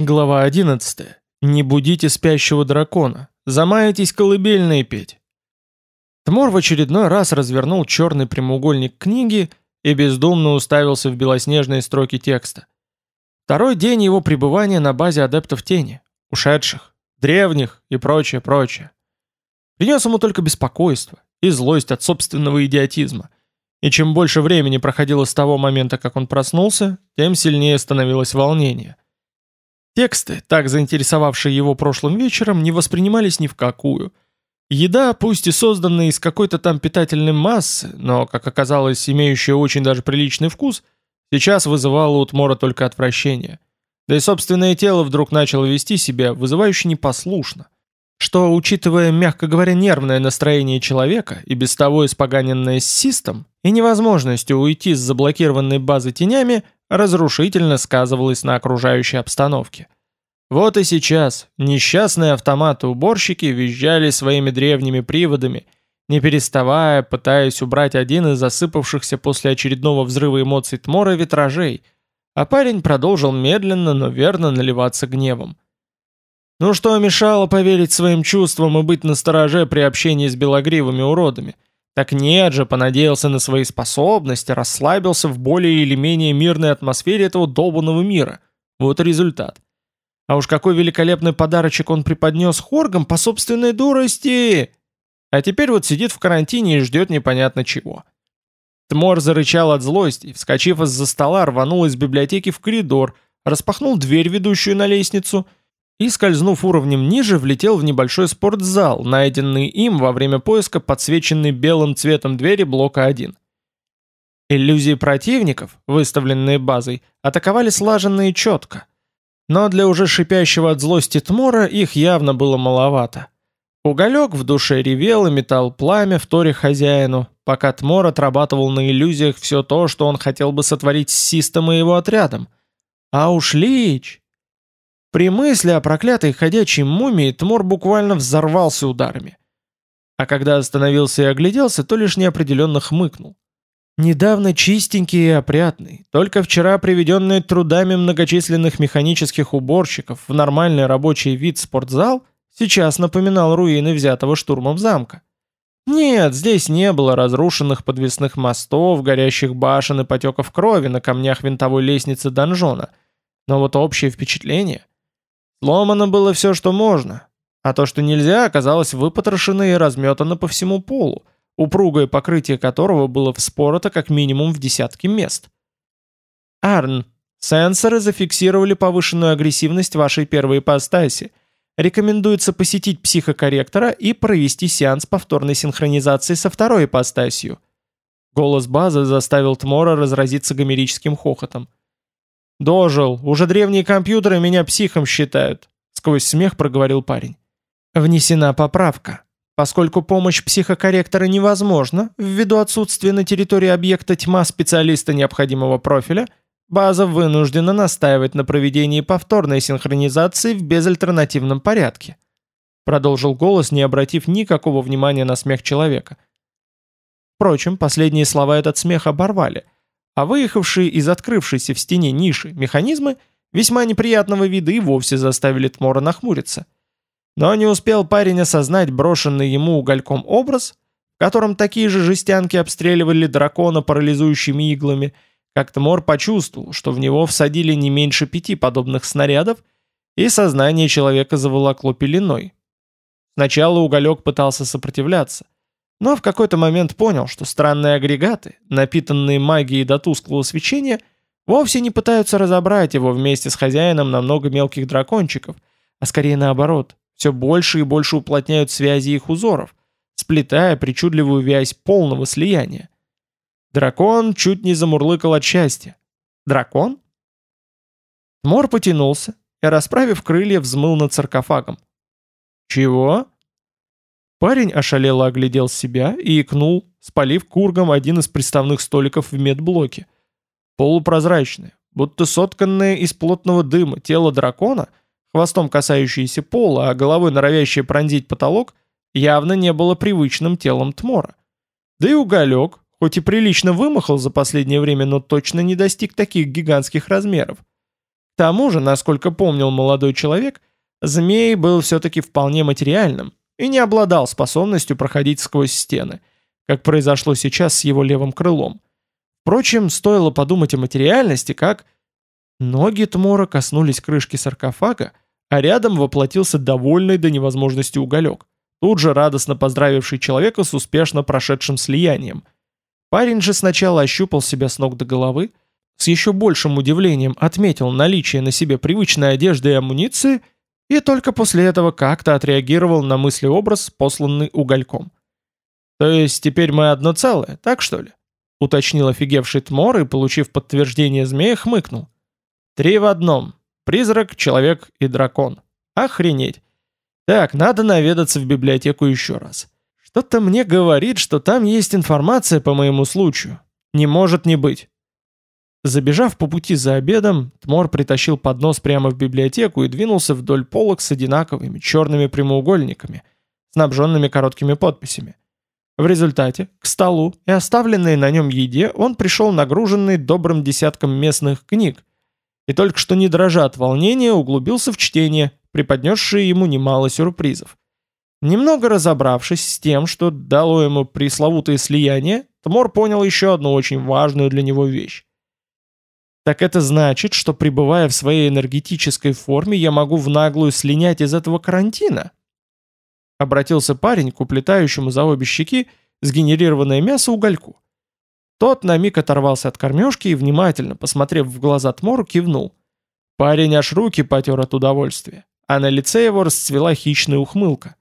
Глава 11. Не будите спящего дракона. Замаетесь колыбельные петь. Тмор в очередной раз развернул черный прямоугольник книги и бездумно уставился в белоснежные строки текста. Второй день его пребывания на базе адептов тени, ушедших, древних и прочее, прочее. Принес ему только беспокойство и злость от собственного идиотизма. И чем больше времени проходило с того момента, как он проснулся, тем сильнее становилось волнение – Тексты, так заинтересовавшие его прошлым вечером, не воспринимались ни в какую. Еда, пусть и созданная из какой-то там питательной массы, но, как оказалось, имеющая очень даже приличный вкус, сейчас вызывала у Тмора только отвращение. Да и собственное тело вдруг начало вести себя вызывающе непослушно. Что, учитывая, мягко говоря, нервное настроение человека и без того испоганенное систом, и невозможностью уйти с заблокированной базы тенями, разрушительно сказывалось на окружающей обстановке. Вот и сейчас несчастные автоматы-уборщики визжали своими древними приводами, не переставая, пытаясь убрать один из засыпавшихся после очередного взрыва эмоций Тмора витражей, а парень продолжил медленно, но верно наливаться гневом. Ну что мешало поверить своим чувствам и быть настороже при общении с белогривыми уродами – так нет же, понадеялся на свои способности, расслабился в более или менее мирной атмосфере этого долбанного мира. Вот результат. А уж какой великолепный подарочек он преподнес хоргам по собственной дурости! А теперь вот сидит в карантине и ждет непонятно чего. Тмор зарычал от злости, вскочив из-за стола, рванул из библиотеки в коридор, распахнул дверь, ведущую на лестницу, и, скользнув уровнем ниже, влетел в небольшой спортзал, найденный им во время поиска подсвеченной белым цветом двери блока 1. Иллюзии противников, выставленные базой, атаковали слаженно и четко. Но для уже шипящего от злости Тмора их явно было маловато. Уголек в душе ревел и метал пламя в торе хозяину, пока Тмор отрабатывал на иллюзиях все то, что он хотел бы сотворить с Систом и его отрядом. А уж Лич... При мысли о проклятой ходячей мумии Тмор буквально взорвался ударами. А когда остановился и огляделся, то лишь неопределенно хмыкнул. Недавно чистенький и опрятный, только вчера приведенный трудами многочисленных механических уборщиков в нормальный рабочий вид спортзал сейчас напоминал руины взятого штурмом замка. Нет, здесь не было разрушенных подвесных мостов, горящих башен и потеков крови на камнях винтовой лестницы донжона. Но вот общее впечатление Сломано было все, что можно, а то, что нельзя, оказалось выпотрошено и разметано по всему полу, упругое покрытие которого было вспорото как минимум в десятки мест. Арн, сенсоры зафиксировали повышенную агрессивность вашей первой ипостаси. Рекомендуется посетить психокорректора и провести сеанс повторной синхронизации со второй ипостасью. Голос базы заставил Тмора разразиться гомерическим хохотом. «Дожил, уже древние компьютеры меня психом считают», — сквозь смех проговорил парень. «Внесена поправка. Поскольку помощь психокорректора невозможна, ввиду отсутствия на территории объекта тьма специалиста необходимого профиля, база вынуждена настаивать на проведении повторной синхронизации в безальтернативном порядке», продолжил голос, не обратив никакого внимания на смех человека. Впрочем, последние слова этот смех оборвали — а выехавшие из открывшейся в стене ниши механизмы весьма неприятного вида и вовсе заставили Тмора нахмуриться. Но не успел парень осознать брошенный ему угольком образ, в котором такие же жестянки обстреливали дракона парализующими иглами, как Тмор почувствовал, что в него всадили не меньше пяти подобных снарядов, и сознание человека заволокло пеленой. Сначала уголек пытался сопротивляться – но в какой-то момент понял, что странные агрегаты, напитанные магией до тусклого свечения, вовсе не пытаются разобрать его вместе с хозяином на много мелких дракончиков, а скорее наоборот, все больше и больше уплотняют связи их узоров, сплетая причудливую вязь полного слияния. Дракон чуть не замурлыкал от счастья. Дракон? Мор потянулся и, расправив крылья, взмыл над саркофагом. «Чего?» Парень ошалело оглядел себя и икнул, спалив кургом один из приставных столиков в медблоке. Полупрозрачное, будто сотканное из плотного дыма тело дракона, хвостом касающееся пола, а головой норовящее пронзить потолок, явно не было привычным телом Тмора. Да и уголек, хоть и прилично вымахал за последнее время, но точно не достиг таких гигантских размеров. К тому же, насколько помнил молодой человек, змей был все-таки вполне материальным и не обладал способностью проходить сквозь стены, как произошло сейчас с его левым крылом. Впрочем, стоило подумать о материальности, как... Ноги Тмора коснулись крышки саркофага, а рядом воплотился довольный до невозможности уголек, тут же радостно поздравивший человека с успешно прошедшим слиянием. Парень же сначала ощупал себя с ног до головы, с еще большим удивлением отметил наличие на себе привычной одежды и амуниции и только после этого как-то отреагировал на мыслеобраз, посланный угольком. «То есть теперь мы одно целое, так что ли?» — уточнил офигевший Тмор и, получив подтверждение змея, хмыкнул. «Три в одном. Призрак, человек и дракон. Охренеть. Так, надо наведаться в библиотеку еще раз. Что-то мне говорит, что там есть информация по моему случаю. Не может не быть». Забежав по пути за обедом, Тмор притащил поднос прямо в библиотеку и двинулся вдоль полок с одинаковыми черными прямоугольниками, снабженными короткими подписями. В результате, к столу и оставленной на нем еде он пришел нагруженный добрым десятком местных книг, и только что не дрожа от волнения углубился в чтение, преподнесшее ему немало сюрпризов. Немного разобравшись с тем, что дало ему пресловутое слияние, Тмор понял еще одну очень важную для него вещь. Так это значит, что пребывая в своей энергетической форме, я могу в наглую слинять из этого карантина? Обратился парень к уплетающему за обе щеки сгенерированное мясо угольку. Тот на миг оторвался от кормежки и, внимательно посмотрев в глаза Тмору, кивнул. Парень аж руки потер от удовольствия, а на лице его расцвела хищная ухмылка.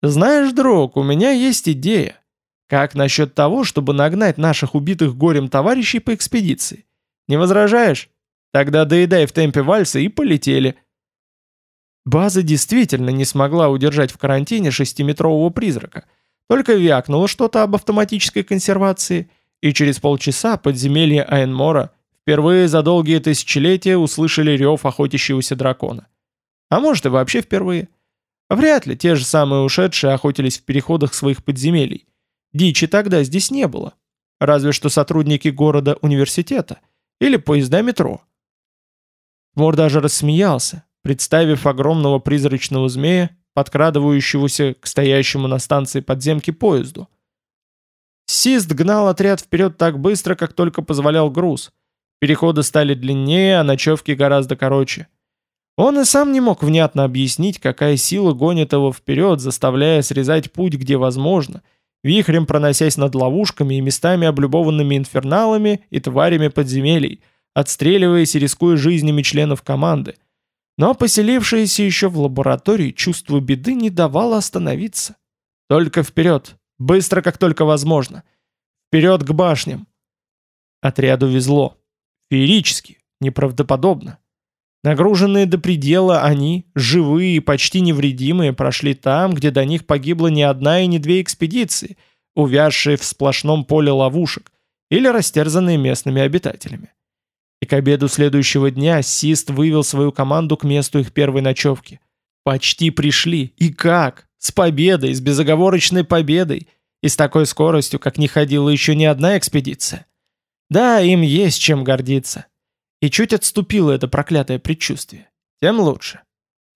«Знаешь, друг, у меня есть идея. Как насчет того, чтобы нагнать наших убитых горем товарищей по экспедиции? Не возражаешь? Тогда доедай в темпе вальса и полетели». База действительно не смогла удержать в карантине шестиметрового призрака, только вякнула что-то об автоматической консервации, и через полчаса подземелье Айнмора впервые за долгие тысячелетия услышали рев охотящегося дракона. А может и вообще впервые. Вряд ли те же самые ушедшие охотились в переходах своих подземелий. Дичи тогда здесь не было. Разве что сотрудники города-университета или поезда метро. Мор даже рассмеялся, представив огромного призрачного змея, подкрадывающегося к стоящему на станции подземки поезду. Сист гнал отряд вперед так быстро, как только позволял груз. Переходы стали длиннее, а ночевки гораздо короче. Он и сам не мог внятно объяснить, какая сила гонит его вперед, заставляя срезать путь, где возможно, вихрем проносясь над ловушками и местами облюбованными инферналами и тварями подземелий, отстреливаясь и рискуя жизнями членов команды. Но поселившееся еще в лаборатории чувство беды не давало остановиться. Только вперед, быстро как только возможно. Вперед к башням. Отряду везло. Феерически, неправдоподобно. Нагруженные до предела они, живые и почти невредимые, прошли там, где до них погибла не одна и не две экспедиции, увязшие в сплошном поле ловушек или растерзанные местными обитателями. И к обеду следующего дня Сист вывел свою команду к месту их первой ночевки. Почти пришли. И как? С победой, с безоговорочной победой. И с такой скоростью, как не ходила еще ни одна экспедиция. Да, им есть чем гордиться. И чуть отступило это проклятое предчувствие. Тем лучше.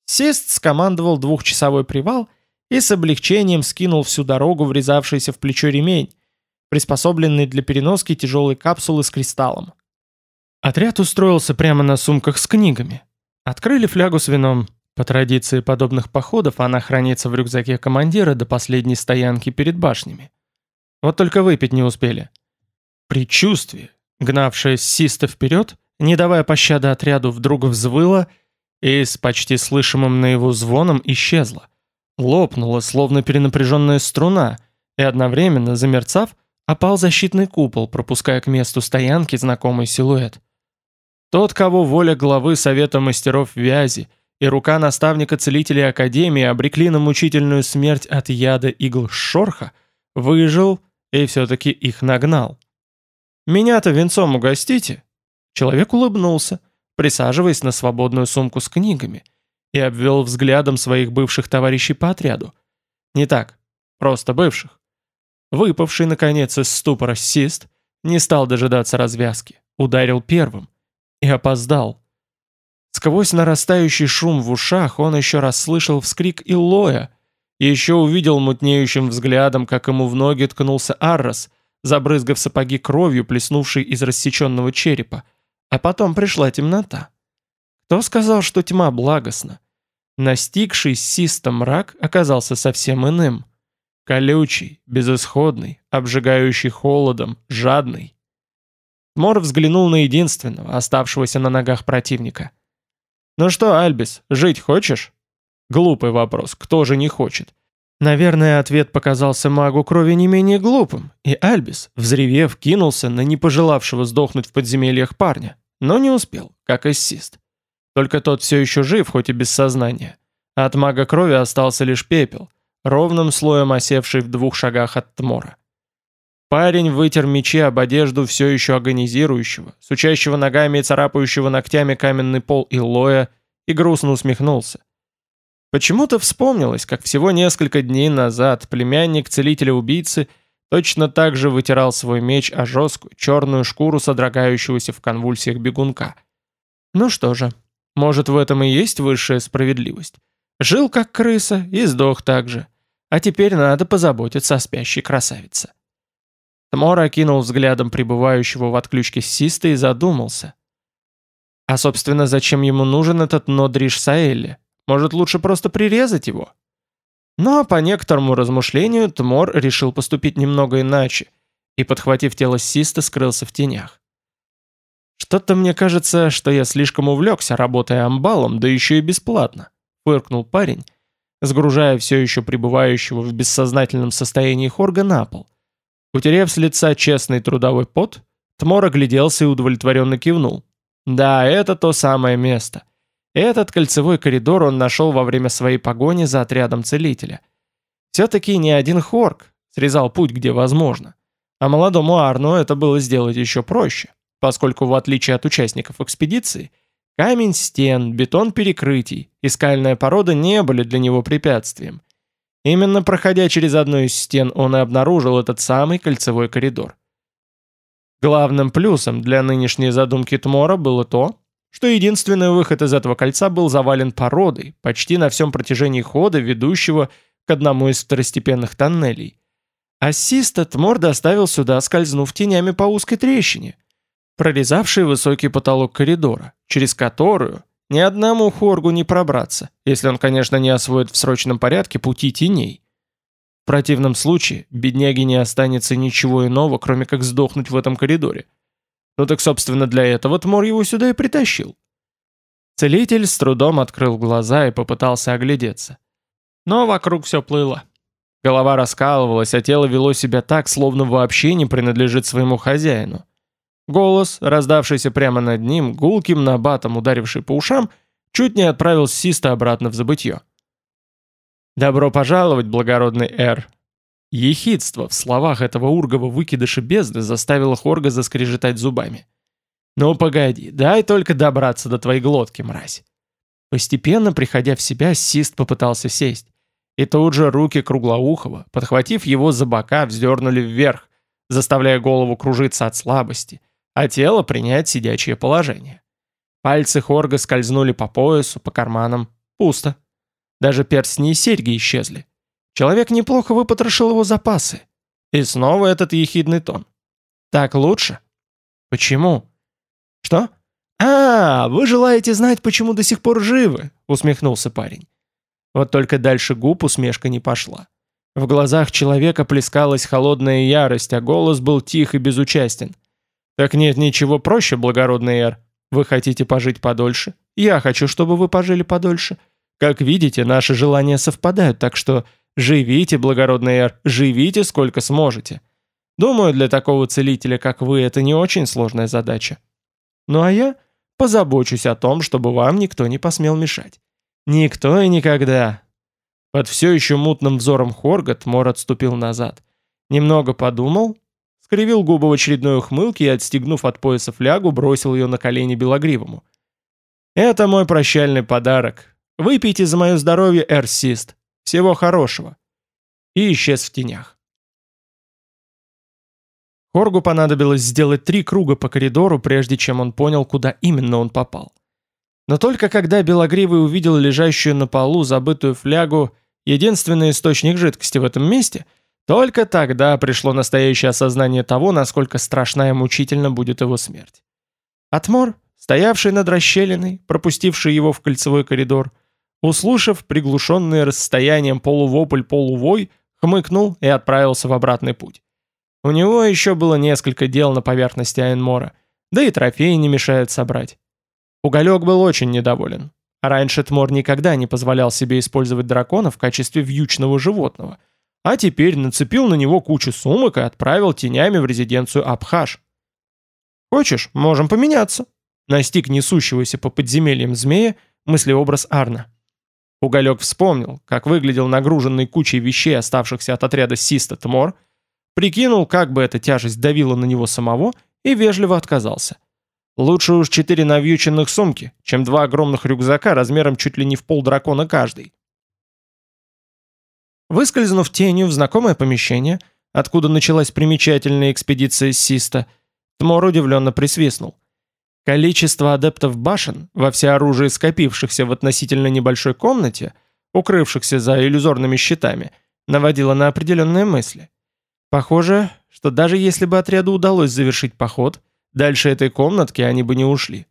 Сист скомандовал двухчасовой привал и с облегчением скинул всю дорогу врезавшийся в плечо ремень, приспособленный для переноски тяжелой капсулы с кристаллом. Отряд устроился прямо на сумках с книгами. Открыли флягу с вином. По традиции подобных походов она хранится в рюкзаке командира до последней стоянки перед башнями. Вот только выпить не успели. Предчувствие, гнавшее Систа вперед, не давая пощады отряду, вдруг взвыло и с почти слышимым на его звоном исчезло. Лопнула, словно перенапряженная струна, и одновременно, замерцав, опал защитный купол, пропуская к месту стоянки знакомый силуэт. Тот, кого воля главы Совета мастеров Вязи и рука наставника целителей Академии обрекли на мучительную смерть от яда игл шорха, выжил и все-таки их нагнал. «Меня-то венцом угостите?» Человек улыбнулся, присаживаясь на свободную сумку с книгами, и обвел взглядом своих бывших товарищей по отряду. Не так, просто бывших. Выпавший, наконец, из ступора сист, не стал дожидаться развязки, ударил первым, и опоздал. Сквозь нарастающий шум в ушах он еще раз слышал вскрик Илоя и еще увидел мутнеющим взглядом, как ему в ноги ткнулся Аррос, забрызгав сапоги кровью, плеснувшей из рассеченного черепа, а потом пришла темнота. Кто сказал, что тьма благостна? Настигший систом мрак оказался совсем иным. Колючий, безысходный, обжигающий холодом, жадный. Мор взглянул на единственного, оставшегося на ногах противника. «Ну что, Альбис, жить хочешь?» Глупый вопрос, кто же не хочет? Наверное, ответ показался магу крови не менее глупым, и Альбис, взревев, кинулся на не пожелавшего сдохнуть в подземельях парня, но не успел, как ассист. Только тот все еще жив, хоть и без сознания. А от мага крови остался лишь пепел, ровным слоем осевший в двух шагах от Тмора. Парень вытер мечи об одежду все еще агонизирующего, сучащего ногами и царапающего ногтями каменный пол Илоя, и грустно усмехнулся. Почему-то вспомнилось, как всего несколько дней назад племянник целителя-убийцы точно так же вытирал свой меч о жесткую черную шкуру содрогающегося в конвульсиях бегунка. Ну что же, может в этом и есть высшая справедливость. Жил как крыса и сдох так же. А теперь надо позаботиться о спящей красавице. Тмор окинул взглядом пребывающего в отключке Систа и задумался. А собственно, зачем ему нужен этот Нодриш Саэлли? Может, лучше просто прирезать его? Но по некоторому размышлению Тмор решил поступить немного иначе и, подхватив тело Систа, скрылся в тенях. «Что-то мне кажется, что я слишком увлекся, работая амбалом, да еще и бесплатно», — фыркнул парень, сгружая все еще пребывающего в бессознательном состоянии Хорга на пол — Утерев с лица честный трудовой пот, Тмор огляделся и удовлетворенно кивнул. Да, это то самое место. Этот кольцевой коридор он нашел во время своей погони за отрядом целителя. Все-таки не один Хорк срезал путь, где возможно. А молодому Арну это было сделать еще проще, поскольку в отличие от участников экспедиции, камень стен, бетон перекрытий и скальная порода не были для него препятствием. Именно проходя через одну из стен, он и обнаружил этот самый кольцевой коридор. Главным плюсом для нынешней задумки Тмора было то, что единственный выход из этого кольца был завален породой почти на всем протяжении хода, ведущего к одному из второстепенных тоннелей. Ассиста Тмор доставил сюда, скользнув тенями по узкой трещине, прорезавшей высокий потолок коридора, через которую ни одному хоргу не пробраться, если он, конечно, не освоит в срочном порядке пути теней. В противном случае бедняге не останется ничего иного, кроме как сдохнуть в этом коридоре. Ну так, собственно, для этого Тмор его сюда и притащил. Целитель с трудом открыл глаза и попытался оглядеться. Но вокруг все плыло. Голова раскалывалась, а тело вело себя так, словно вообще не принадлежит своему хозяину. Голос, раздавшийся прямо над ним, гулким набатом ударивший по ушам, чуть не отправил Систа обратно в забытье. «Добро пожаловать, благородный Эр!» Ехидство в словах этого ургова выкидыша бездны заставило Хорга заскрежетать зубами. «Ну погоди, дай только добраться до твоей глотки, мразь!» Постепенно, приходя в себя, Сист попытался сесть. И тут же руки Круглоухова, подхватив его за бока, вздернули вверх, заставляя голову кружиться от слабости, а тело принять сидячее положение. Пальцы Хорга скользнули по поясу, по карманам. Пусто. Даже перстни и серьги исчезли. Человек неплохо выпотрошил его запасы. И снова этот ехидный тон. Так лучше? Почему? Что? А, вы желаете знать, почему до сих пор живы? Усмехнулся парень. Вот только дальше губ усмешка не пошла. В глазах человека плескалась холодная ярость, а голос был тих и безучастен. «Так нет ничего проще, благородный Эр. Вы хотите пожить подольше? Я хочу, чтобы вы пожили подольше. Как видите, наши желания совпадают, так что живите, благородный Эр, живите сколько сможете. Думаю, для такого целителя, как вы, это не очень сложная задача. Ну а я позабочусь о том, чтобы вам никто не посмел мешать. Никто и никогда». Под все еще мутным взором Хоргат Мор отступил назад. Немного подумал скривил губы в очередной ухмылке и, отстегнув от пояса флягу, бросил ее на колени Белогривому. «Это мой прощальный подарок. Выпейте за мое здоровье, Эрсист. Всего хорошего». И исчез в тенях. Хоргу понадобилось сделать три круга по коридору, прежде чем он понял, куда именно он попал. Но только когда Белогривый увидел лежащую на полу забытую флягу, единственный источник жидкости в этом месте, только тогда пришло настоящее осознание того, насколько страшна и мучительно будет его смерть. Атмор, стоявший над расщелиной, пропустивший его в кольцевой коридор, услышав приглушенный расстоянием полувопль-полувой, хмыкнул и отправился в обратный путь. У него еще было несколько дел на поверхности Айнмора, да и трофеи не мешают собрать. Уголек был очень недоволен. Раньше Тмор никогда не позволял себе использовать дракона в качестве вьючного животного, а теперь нацепил на него кучу сумок и отправил тенями в резиденцию Абхаш. «Хочешь, можем поменяться», — настиг несущегося по подземельям змея мыслеобраз Арна. Уголек вспомнил, как выглядел нагруженный кучей вещей, оставшихся от отряда Систа Тмор, прикинул, как бы эта тяжесть давила на него самого, и вежливо отказался. Лучше уж четыре навьюченных сумки, чем два огромных рюкзака размером чуть ли не в пол дракона каждый. Выскользнув тенью в знакомое помещение, откуда началась примечательная экспедиция Систа, Тмор удивленно присвистнул. Количество адептов башен, во всеоружии скопившихся в относительно небольшой комнате, укрывшихся за иллюзорными щитами, наводило на определенные мысли. Похоже, что даже если бы отряду удалось завершить поход, Дальше этой комнатки они бы не ушли.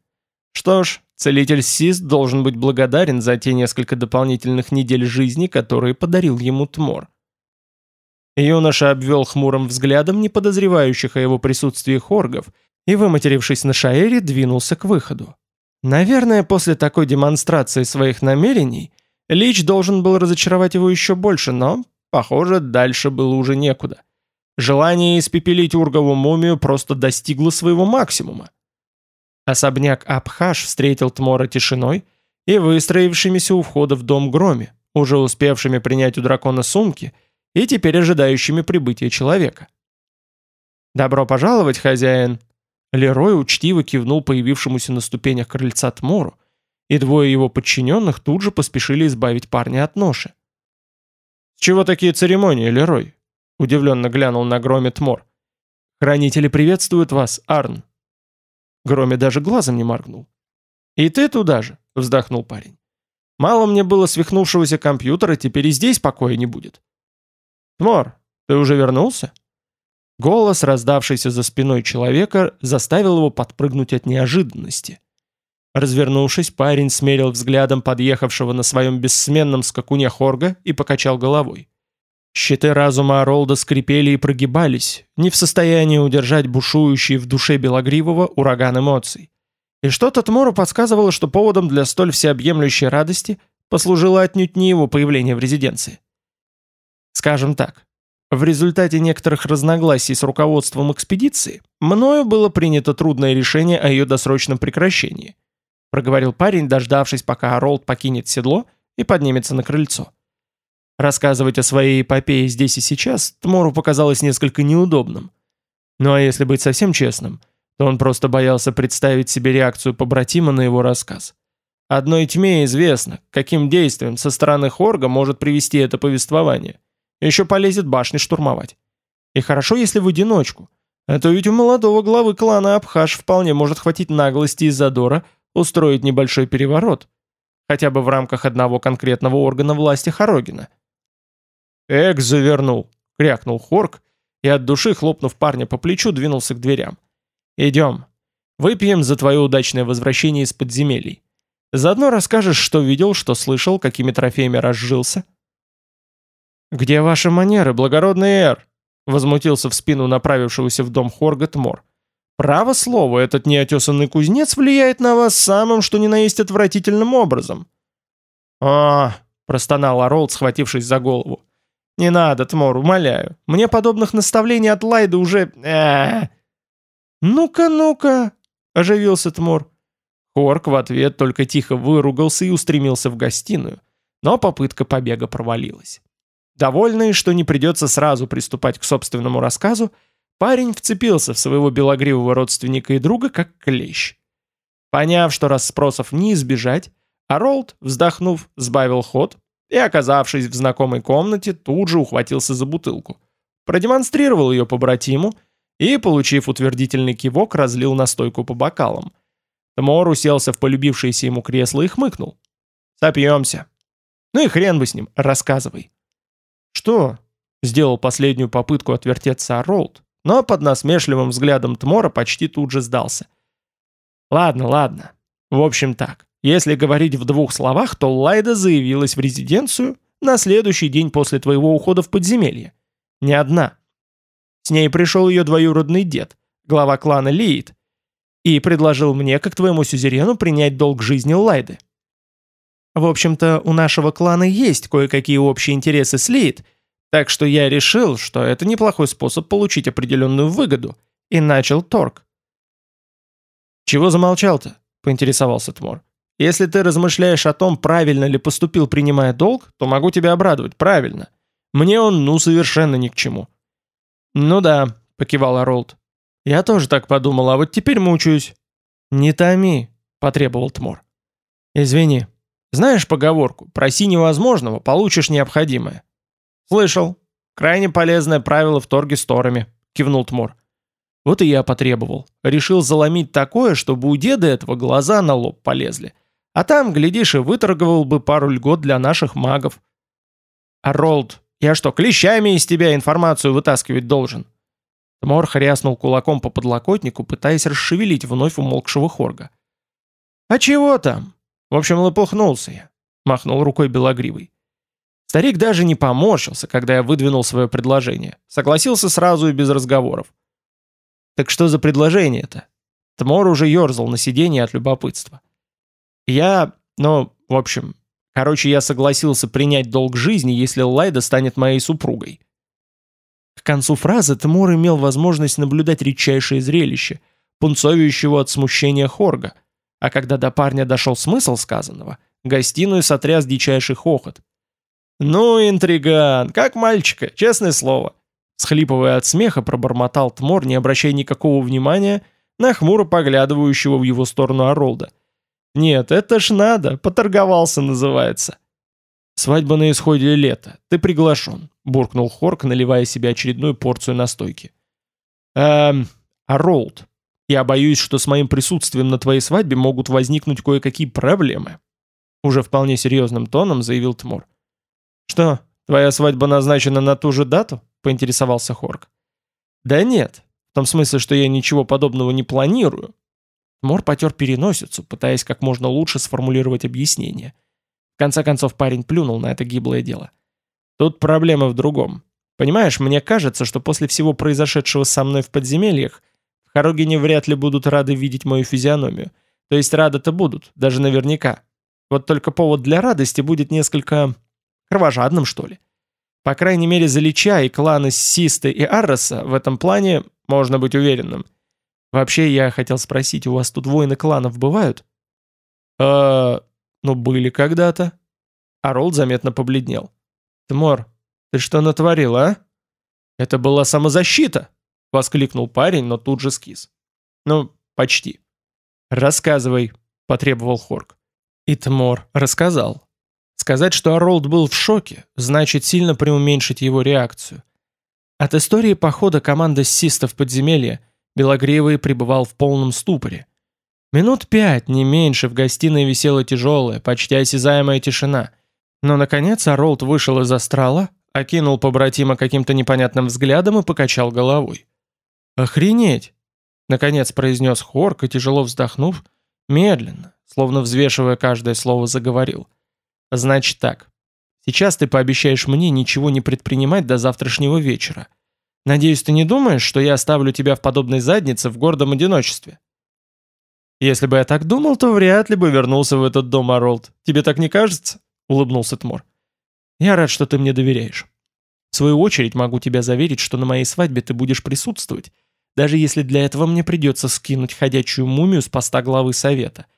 Что ж, целитель Сис должен быть благодарен за те несколько дополнительных недель жизни, которые подарил ему Тмор. Юноша обвел хмурым взглядом неподозревающих о его присутствии хоргов и, выматерившись на шаэре, двинулся к выходу. Наверное, после такой демонстрации своих намерений Лич должен был разочаровать его еще больше, но, похоже, дальше было уже некуда. Желание испепелить Ургову мумию просто достигло своего максимума. Особняк Абхаш встретил Тмора тишиной и выстроившимися у входа в дом громе, уже успевшими принять у дракона сумки и теперь ожидающими прибытия человека. «Добро пожаловать, хозяин!» Лерой учтиво кивнул появившемуся на ступенях крыльца Тмору, и двое его подчиненных тут же поспешили избавить парня от ноши. «С чего такие церемонии, Лерой?» Удивленно глянул на Громе Тмор. «Хранители приветствуют вас, Арн». Громе даже глазом не моргнул. «И ты туда же», — вздохнул парень. «Мало мне было свихнувшегося компьютера, теперь и здесь покоя не будет». «Тмор, ты уже вернулся?» Голос, раздавшийся за спиной человека, заставил его подпрыгнуть от неожиданности. Развернувшись, парень смерил взглядом подъехавшего на своем бессменном скакуне Хорга и покачал головой. Щиты разума Оролда скрипели и прогибались, не в состоянии удержать бушующий в душе Белогривого ураган эмоций. И что-то Тмору подсказывало, что поводом для столь всеобъемлющей радости послужило отнюдь не его появление в резиденции. Скажем так, в результате некоторых разногласий с руководством экспедиции мною было принято трудное решение о ее досрочном прекращении, проговорил парень, дождавшись, пока Оролд покинет седло и поднимется на крыльцо. Рассказывать о своей эпопее здесь и сейчас Тмору показалось несколько неудобным. Ну а если быть совсем честным, то он просто боялся представить себе реакцию побратима на его рассказ. Одной тьме известно, каким действием со стороны Хорга может привести это повествование. Еще полезет башни штурмовать. И хорошо, если в одиночку. А то ведь у молодого главы клана Абхаш вполне может хватить наглости и задора устроить небольшой переворот. Хотя бы в рамках одного конкретного органа власти Хорогина. «Эк, завернул!» — крякнул Хорк и от души, хлопнув парня по плечу, двинулся к дверям. «Идем. Выпьем за твое удачное возвращение из подземелий. Заодно расскажешь, что видел, что слышал, какими трофеями разжился». «Где ваши манеры, благородный Эр?» — возмутился в спину направившегося в дом Хорга Тмор. «Право слово, этот неотесанный кузнец влияет на вас самым, что ни на есть отвратительным образом». «А, — простонал Оролд, схватившись за голову. «Не надо, Тмор, умоляю. Мне подобных наставлений от Лайда уже... Э «Ну-ка, ну-ка!» — оживился Тмор. Хорк в ответ только тихо выругался и устремился в гостиную, но попытка побега провалилась. Довольный, что не придется сразу приступать к собственному рассказу, парень вцепился в своего белогривого родственника и друга как клещ. Поняв, что расспросов не избежать, Аролд, вздохнув, сбавил ход, и, оказавшись в знакомой комнате, тут же ухватился за бутылку. Продемонстрировал ее побратиму и, получив утвердительный кивок, разлил настойку по бокалам. Тмор уселся в полюбившееся ему кресло и хмыкнул. «Сопьемся». «Ну и хрен бы с ним, рассказывай». «Что?» — сделал последнюю попытку отвертеться Оролд, но под насмешливым взглядом Тмора почти тут же сдался. «Ладно, ладно. В общем так, если говорить в двух словах, то Лайда заявилась в резиденцию на следующий день после твоего ухода в подземелье. Не одна. С ней пришел ее двоюродный дед, глава клана Лиит, и предложил мне, как твоему сюзерену, принять долг жизни Лайды. В общем-то, у нашего клана есть кое-какие общие интересы с Лиит, так что я решил, что это неплохой способ получить определенную выгоду, и начал торг. «Чего замолчал-то?» — поинтересовался Тмор. «Если ты размышляешь о том, правильно ли поступил, принимая долг, то могу тебя обрадовать, правильно. Мне он, ну, совершенно ни к чему». «Ну да», — покивал Оролд. «Я тоже так подумал, а вот теперь мучаюсь». «Не томи», — потребовал Тмор. «Извини. Знаешь поговорку «проси невозможного, получишь необходимое»?» «Слышал. Крайне полезное правило в торге с торами», — кивнул Тмор. Вот и я потребовал. Решил заломить такое, чтобы у деда этого глаза на лоб полезли. А там, глядишь, и выторговал бы пару льгот для наших магов. А Ролд, я что, клещами из тебя информацию вытаскивать должен? Тмор хряснул кулаком по подлокотнику, пытаясь расшевелить вновь умолкшего Хорга. «А чего там?» В общем, лопухнулся я, махнул рукой Белогривый. Старик даже не поморщился, когда я выдвинул свое предложение. Согласился сразу и без разговоров. Так что за предложение-то? Тмор уже ерзал на сиденье от любопытства. Я, ну, в общем, короче, я согласился принять долг жизни, если Лайда станет моей супругой. К концу фразы Тмор имел возможность наблюдать редчайшее зрелище, пунцовеющего от смущения Хорга, а когда до парня дошел смысл сказанного, гостиную сотряс дичайший хохот. «Ну, интриган, как мальчика, честное слово. Схлипывая от смеха, пробормотал Тмор, не обращая никакого внимания на хмуро поглядывающего в его сторону Оролда. «Нет, это ж надо, поторговался называется». «Свадьба на исходе лета, ты приглашен», — буркнул Хорк, наливая себе очередную порцию настойки. «Эм, Оролд, я боюсь, что с моим присутствием на твоей свадьбе могут возникнуть кое-какие проблемы», — уже вполне серьезным тоном заявил Тмор. «Что, твоя свадьба назначена на ту же дату?» поинтересовался Хорк. «Да нет, в том смысле, что я ничего подобного не планирую». Мор потер переносицу, пытаясь как можно лучше сформулировать объяснение. В конце концов парень плюнул на это гиблое дело. «Тут проблема в другом. Понимаешь, мне кажется, что после всего произошедшего со мной в подземельях, в Хорогине вряд ли будут рады видеть мою физиономию. То есть рады-то будут, даже наверняка. Вот только повод для радости будет несколько... кровожадным, что ли. По крайней мере, за Лича и кланы Систы и Арроса в этом плане можно быть уверенным. Вообще, я хотел спросить, у вас тут воины кланов бывают? э ну были когда-то. Аролд заметно побледнел. Тмор, ты что натворил, а? Это была самозащита, воскликнул парень, но тут же скис. Ну, почти. Рассказывай, потребовал Хорк. И Тмор рассказал. Сказать, что Оролд был в шоке, значит сильно преуменьшить его реакцию. От истории похода команды Систа в подземелье Белогривый пребывал в полном ступоре. Минут пять, не меньше, в гостиной висела тяжелая, почти осязаемая тишина. Но, наконец, Оролд вышел из астрала, окинул побратима каким-то непонятным взглядом и покачал головой. «Охренеть!» — наконец произнес Хорк и, тяжело вздохнув, медленно, словно взвешивая каждое слово, заговорил — Значит так. Сейчас ты пообещаешь мне ничего не предпринимать до завтрашнего вечера. Надеюсь, ты не думаешь, что я оставлю тебя в подобной заднице в гордом одиночестве? Если бы я так думал, то вряд ли бы вернулся в этот дом, Оролд. Тебе так не кажется? Улыбнулся Тмор. Я рад, что ты мне доверяешь. В свою очередь могу тебя заверить, что на моей свадьбе ты будешь присутствовать, даже если для этого мне придется скинуть ходячую мумию с поста главы совета —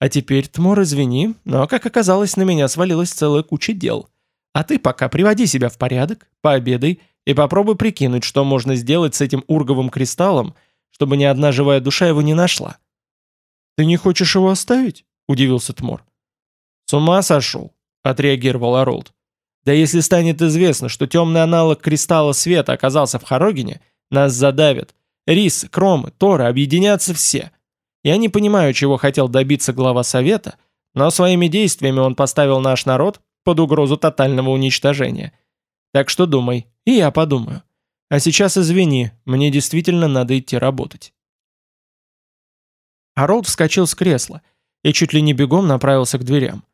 а теперь, Тмор, извини, но, как оказалось, на меня свалилась целая куча дел. А ты пока приводи себя в порядок, пообедай и попробуй прикинуть, что можно сделать с этим урговым кристаллом, чтобы ни одна живая душа его не нашла. «Ты не хочешь его оставить?» – удивился Тмор. «С ума сошел?» – отреагировал Оролд. «Да если станет известно, что темный аналог кристалла света оказался в Хорогине, нас задавят. Рисы, Кромы, Торы объединятся все. Я не понимаю, чего хотел добиться глава совета, но своими действиями он поставил наш народ под угрозу тотального уничтожения. Так что думай, и я подумаю. А сейчас извини, мне действительно надо идти работать. Харолд вскочил с кресла и чуть ли не бегом направился к дверям.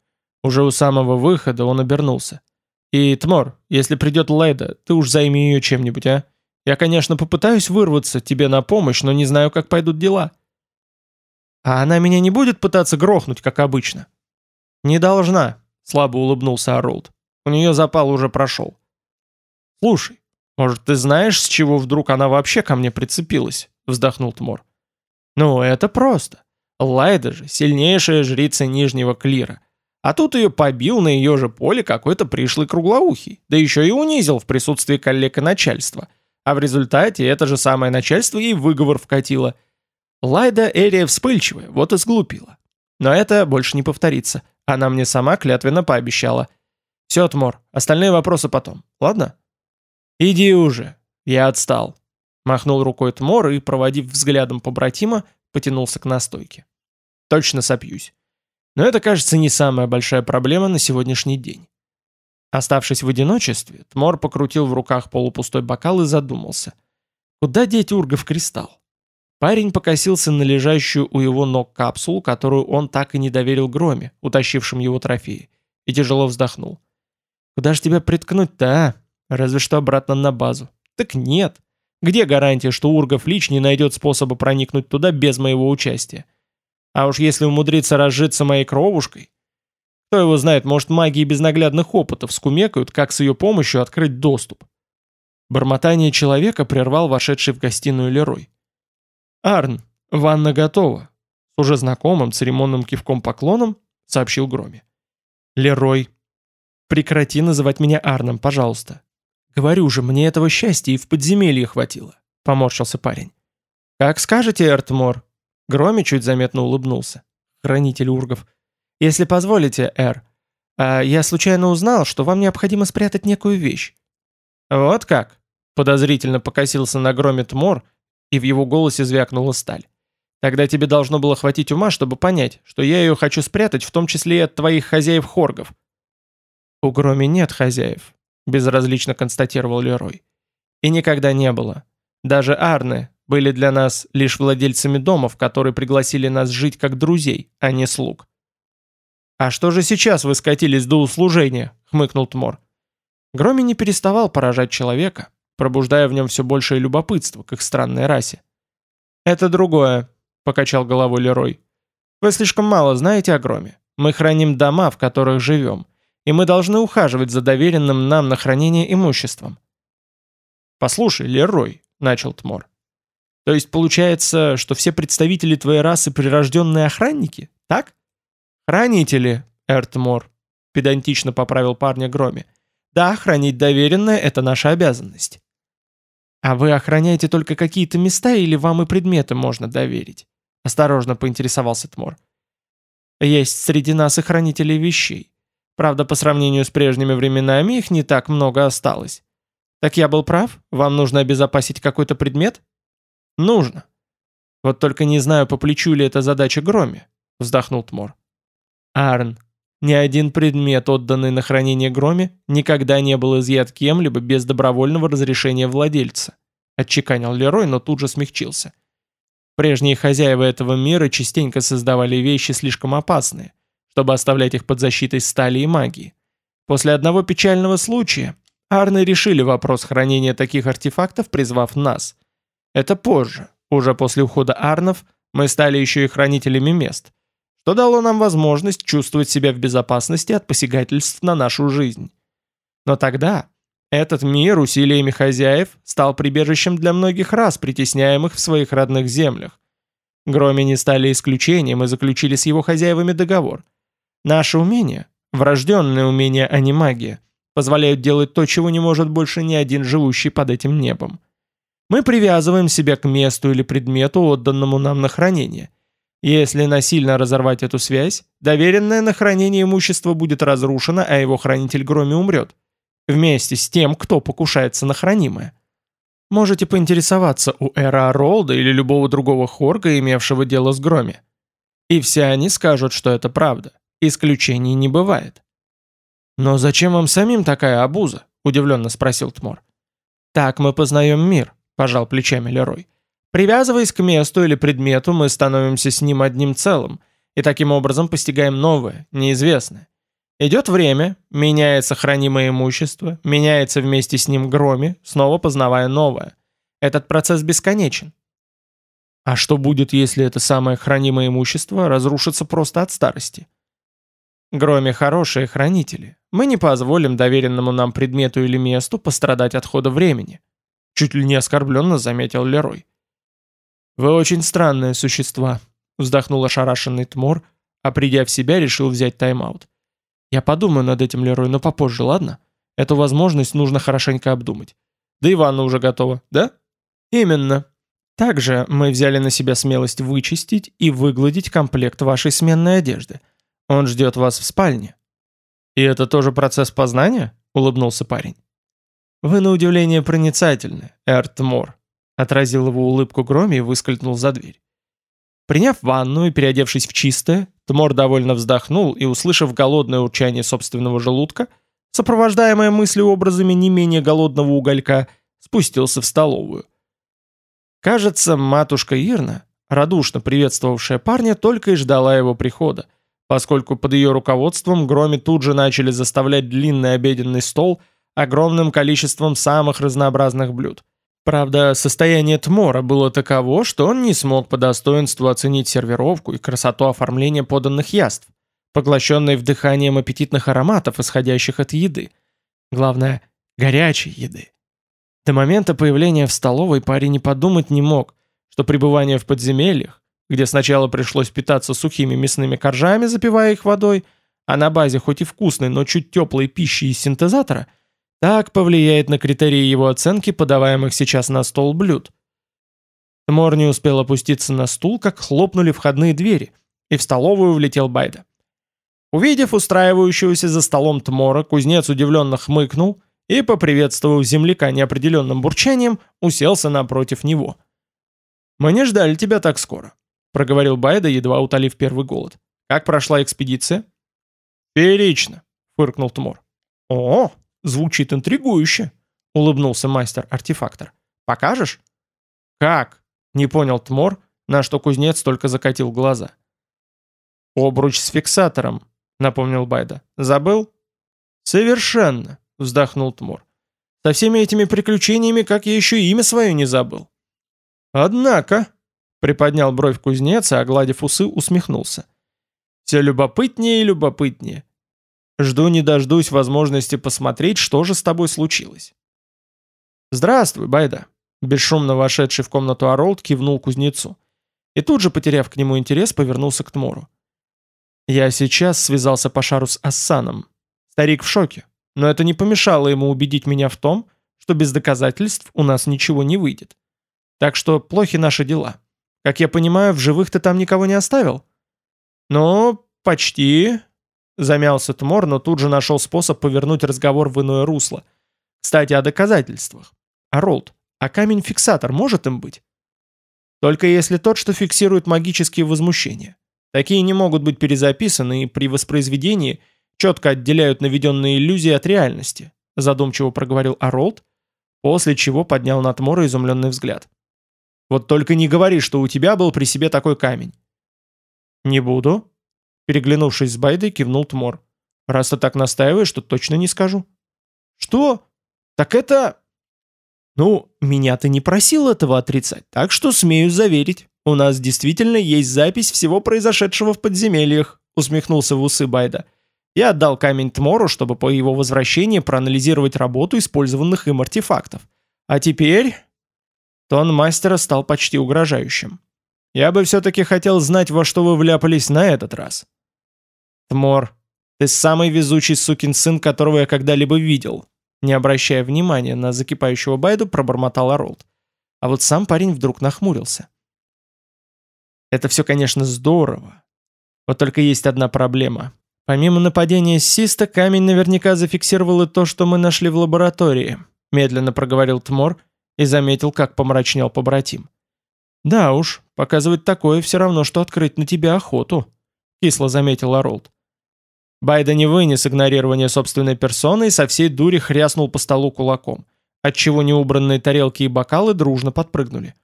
Уже у самого выхода он обернулся. «И, Тмор, если придет Лайда, ты уж займи ее чем-нибудь, а? Я, конечно, попытаюсь вырваться тебе на помощь, но не знаю, как пойдут дела». «А она меня не будет пытаться грохнуть, как обычно?» «Не должна», — слабо улыбнулся Аролд. «У нее запал уже прошел». «Слушай, может, ты знаешь, с чего вдруг она вообще ко мне прицепилась?» — вздохнул Тмор. «Ну, это просто. Лайда же сильнейшая жрица Нижнего Клира. А тут ее побил на ее же поле какой-то пришлый круглоухий, да еще и унизил в присутствии коллег и начальства. А в результате это же самое начальство ей выговор вкатило. Лайда Эрия вспыльчивая, вот и сглупила. Но это больше не повторится. Она мне сама клятвенно пообещала. Все, Тмор, остальные вопросы потом, ладно? Иди уже, я отстал. Махнул рукой Тмор и, проводив взглядом побратима, потянулся к настойке. Точно сопьюсь. Но это, кажется, не самая большая проблема на сегодняшний день. Оставшись в одиночестве, Тмор покрутил в руках полупустой бокал и задумался. Куда деть Ургов кристалл? Парень покосился на лежащую у его ног капсулу, которую он так и не доверил Громе, утащившим его трофеи, и тяжело вздохнул. «Куда ж тебя приткнуть-то, а? Разве что обратно на базу». «Так нет. Где гарантия, что Ургов Лич не найдет способа проникнуть туда без моего участия? А уж если умудриться разжиться моей кровушкой... Кто его знает, может магии без наглядных опытов скумекают, как с ее помощью открыть доступ». Бормотание человека прервал вошедший в гостиную Лерой. «Арн, ванна готова», — с уже знакомым церемонным кивком-поклоном сообщил Громе. «Лерой, прекрати называть меня Арном, пожалуйста. Говорю же, мне этого счастья и в подземелье хватило», — поморщился парень. «Как скажете, Эртмор». Громе чуть заметно улыбнулся. Хранитель ургов. «Если позволите, Эр, а я случайно узнал, что вам необходимо спрятать некую вещь». «Вот как?» — подозрительно покосился на Громе Тмор, — и в его голосе звякнула сталь. «Тогда тебе должно было хватить ума, чтобы понять, что я ее хочу спрятать, в том числе и от твоих хозяев-хоргов». «У Громи нет хозяев», — безразлично констатировал Лерой. «И никогда не было. Даже Арны были для нас лишь владельцами домов, которые пригласили нас жить как друзей, а не слуг». «А что же сейчас вы скатились до услужения?» — хмыкнул Тмор. Громи не переставал поражать человека, пробуждая в нем все большее любопытство к их странной расе. «Это другое», — покачал головой Лерой. «Вы слишком мало знаете о Громе. Мы храним дома, в которых живем, и мы должны ухаживать за доверенным нам на хранение имуществом». «Послушай, Лерой», — начал Тмор. «То есть получается, что все представители твоей расы прирожденные охранники, так?» «Хранители, Эртмор», — педантично поправил парня Громе. «Да, хранить доверенное — это наша обязанность». «А вы охраняете только какие-то места или вам и предметы можно доверить?» Осторожно поинтересовался Тмор. «Есть среди нас и хранители вещей. Правда, по сравнению с прежними временами их не так много осталось. Так я был прав? Вам нужно обезопасить какой-то предмет?» «Нужно. Вот только не знаю, по плечу ли эта задача Громе», вздохнул Тмор. «Арн, ни один предмет, отданный на хранение Громе, никогда не был изъят кем-либо без добровольного разрешения владельца. Отчеканил Лерой, но тут же смягчился. Прежние хозяева этого мира частенько создавали вещи слишком опасные, чтобы оставлять их под защитой стали и магии. После одного печального случая Арны решили вопрос хранения таких артефактов, призвав нас. Это позже, уже после ухода Арнов, мы стали еще и хранителями мест, что дало нам возможность чувствовать себя в безопасности от посягательств на нашу жизнь. Но тогда этот мир усилиями хозяев стал прибежищем для многих рас, притесняемых в своих родных землях. Громи не стали исключением и заключили с его хозяевами договор. Наши умения, врожденные умения, а не магия, позволяют делать то, чего не может больше ни один живущий под этим небом. Мы привязываем себя к месту или предмету, отданному нам на хранение, если насильно разорвать эту связь, доверенное на хранение имущество будет разрушено, а его хранитель Громи умрет. Вместе с тем, кто покушается на хранимое. Можете поинтересоваться у Эра Ролда или любого другого хорга, имевшего дело с Громи. И все они скажут, что это правда. Исключений не бывает. «Но зачем вам самим такая обуза?» – удивленно спросил Тмор. «Так мы познаем мир», – пожал плечами Лерой. «Привязываясь к месту или предмету, мы становимся с ним одним целым, и таким образом постигаем новое, неизвестное. Идет время, меняется хранимое имущество, меняется вместе с ним громи, снова познавая новое. Этот процесс бесконечен. А что будет, если это самое хранимое имущество разрушится просто от старости? Громи хорошие хранители. Мы не позволим доверенному нам предмету или месту пострадать от хода времени. Чуть ли не оскорбленно заметил Лерой. «Вы очень странные существа», — вздохнул ошарашенный Тмор, а придя в себя, решил взять тайм-аут. «Я подумаю над этим, Лерой, но попозже, ладно? Эту возможность нужно хорошенько обдумать. Да и ванна уже готова, да?» «Именно. Также мы взяли на себя смелость вычистить и выгладить комплект вашей сменной одежды». Он ждет вас в спальне». «И это тоже процесс познания?» — улыбнулся парень. «Вы на удивление проницательны, Эрт Мор», — отразил его улыбку Громи и выскользнул за дверь. Приняв ванну и переодевшись в чистое, Тмор довольно вздохнул и, услышав голодное урчание собственного желудка, сопровождаемое мыслеобразами не менее голодного уголька, спустился в столовую. Кажется, матушка Ирна, радушно приветствовавшая парня, только и ждала его прихода, поскольку под ее руководством Громи тут же начали заставлять длинный обеденный стол огромным количеством самых разнообразных блюд. Правда, состояние Тмора было таково, что он не смог по достоинству оценить сервировку и красоту оформления поданных яств, поглощенной вдыханием аппетитных ароматов, исходящих от еды. Главное, горячей еды. До момента появления в столовой парень не подумать не мог, что пребывание в подземельях, где сначала пришлось питаться сухими мясными коржами, запивая их водой, а на базе хоть и вкусной, но чуть теплой пищи из синтезатора, так повлияет на критерии его оценки подаваемых сейчас на стол блюд. Тмор не успел опуститься на стул, как хлопнули входные двери, и в столовую влетел Байда. Увидев устраивающегося за столом Тмора, кузнец удивленно хмыкнул и, поприветствовав земляка неопределенным бурчанием, уселся напротив него. «Мы не ждали тебя так скоро проговорил Байда, едва утолив первый голод. «Как прошла экспедиция?» «Феерично», — фыркнул Тмор. «О, звучит интригующе», — улыбнулся мастер-артефактор. «Покажешь?» «Как?» — не понял Тмор, на что кузнец только закатил глаза. «Обруч с фиксатором», — напомнил Байда. «Забыл?» «Совершенно», — вздохнул Тмор. «Со всеми этими приключениями, как я еще имя свое не забыл». «Однако», Приподнял бровь кузнец и, огладив усы, усмехнулся. «Все любопытнее и любопытнее. Жду не дождусь возможности посмотреть, что же с тобой случилось». «Здравствуй, Байда», — бесшумно вошедший в комнату Оролд кивнул кузнецу. И тут же, потеряв к нему интерес, повернулся к Тмору. «Я сейчас связался по шару с Ассаном. Старик в шоке, но это не помешало ему убедить меня в том, что без доказательств у нас ничего не выйдет. Так что плохи наши дела. Как я понимаю, в живых ты там никого не оставил?» «Ну, почти...» Замялся Тмор, но тут же нашел способ повернуть разговор в иное русло. «Кстати, о доказательствах. А Ролд, а камень-фиксатор может им быть?» «Только если тот, что фиксирует магические возмущения. Такие не могут быть перезаписаны и при воспроизведении четко отделяют наведенные иллюзии от реальности», задумчиво проговорил Аролд, после чего поднял на Тмора изумленный взгляд. Вот только не говори, что у тебя был при себе такой камень». «Не буду», — переглянувшись с Байдой, кивнул Тмор. «Раз ты так настаиваешь, то точно не скажу». «Что? Так это...» «Ну, меня ты не просил этого отрицать, так что смею заверить. У нас действительно есть запись всего произошедшего в подземельях», усмехнулся в усы Байда. «Я отдал камень Тмору, чтобы по его возвращении проанализировать работу использованных им артефактов. А теперь Тон мастера стал почти угрожающим. «Я бы все-таки хотел знать, во что вы вляпались на этот раз». «Тмор, ты самый везучий сукин сын, которого я когда-либо видел», не обращая внимания на закипающего Байду, пробормотал Оролд. А вот сам парень вдруг нахмурился. «Это все, конечно, здорово. Вот только есть одна проблема. Помимо нападения Систа, камень наверняка зафиксировал и то, что мы нашли в лаборатории», медленно проговорил Тмор, и заметил, как помрачнел побратим. «Да уж, показывать такое все равно, что открыть на тебя охоту», — кисло заметил Оролд. Байда не вынес игнорирования собственной персоны и со всей дури хряснул по столу кулаком, отчего неубранные тарелки и бокалы дружно подпрыгнули.